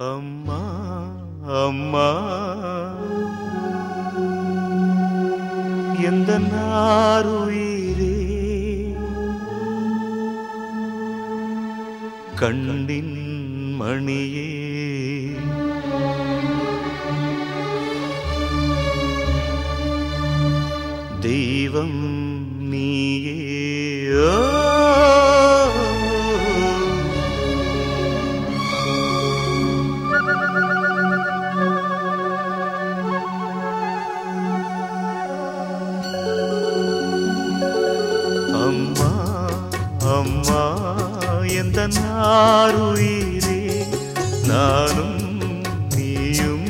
அம்மா அம்மா எந்த நாருயிரே கண்ணின் மணியே தெய்வம் அம்மா எந்த நாருயிரே? நானும் நீயும்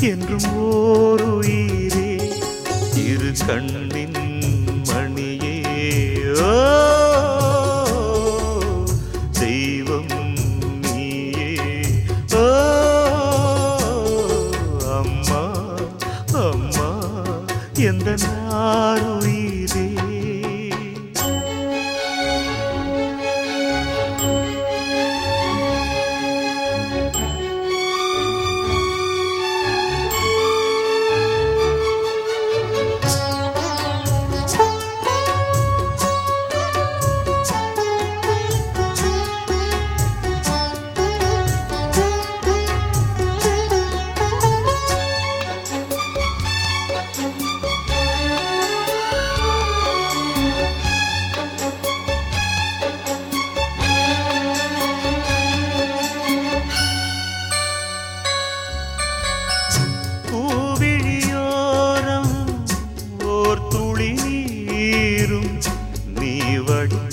என்றும் ஓருயிரே. இரு கண்ணின் மணியே தெய்வம் நீயே. அம்மா அம்மா எந்த நாருயிரே?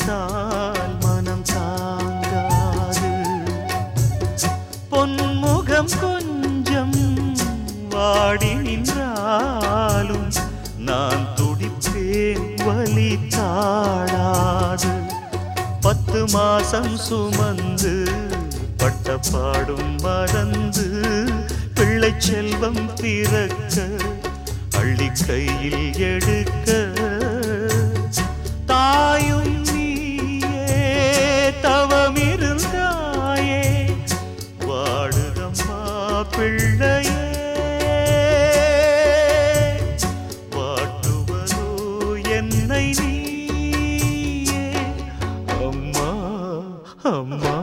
பார்த்தால் மனம் தாங்காது. பொன்முகம் கொஞ்சம் வாடி நின்றாலும் நான் துடிப்பேன் வலி தாழாது. பத்து மாசம் சுமந்து பட்ட பாடும் மறந்து பிள்ளை செல்வம் பிறக்க அள்ளி கையில் எடுக்க பிள்ளையே வாட்டுவதோ என்னை நீயே. அம்மா அம்மா.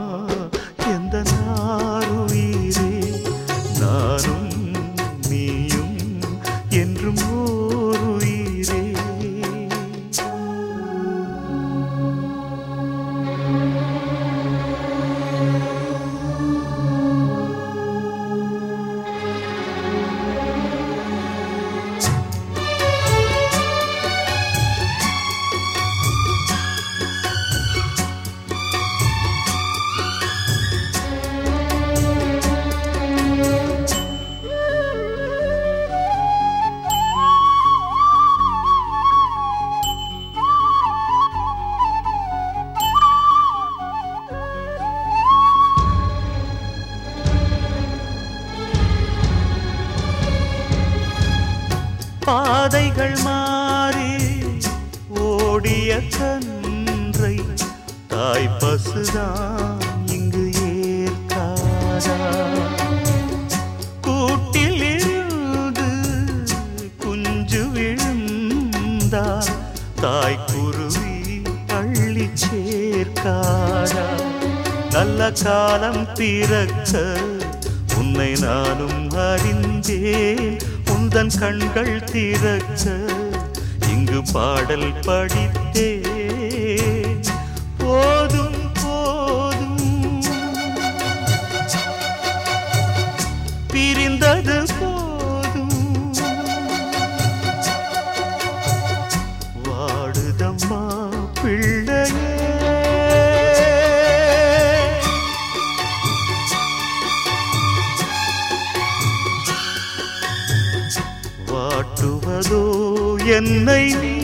பாதைகள் மாறி ஓடிய கன்றை தாய் பசுதான் இங்கு ஏற்காதா? கூட்டில் இருந்து குஞ்சு விழுந்தா தாய் குருவி பள்ளி சேர்க்காதா? நல்ல காலம் பிறக்க உன்னை நானும் அறிந்தேன். உந்தன் கண்கள் திறக்க இங்கு பாடல் படித்தே போதும் வாட்டுவதோ என்னை நீ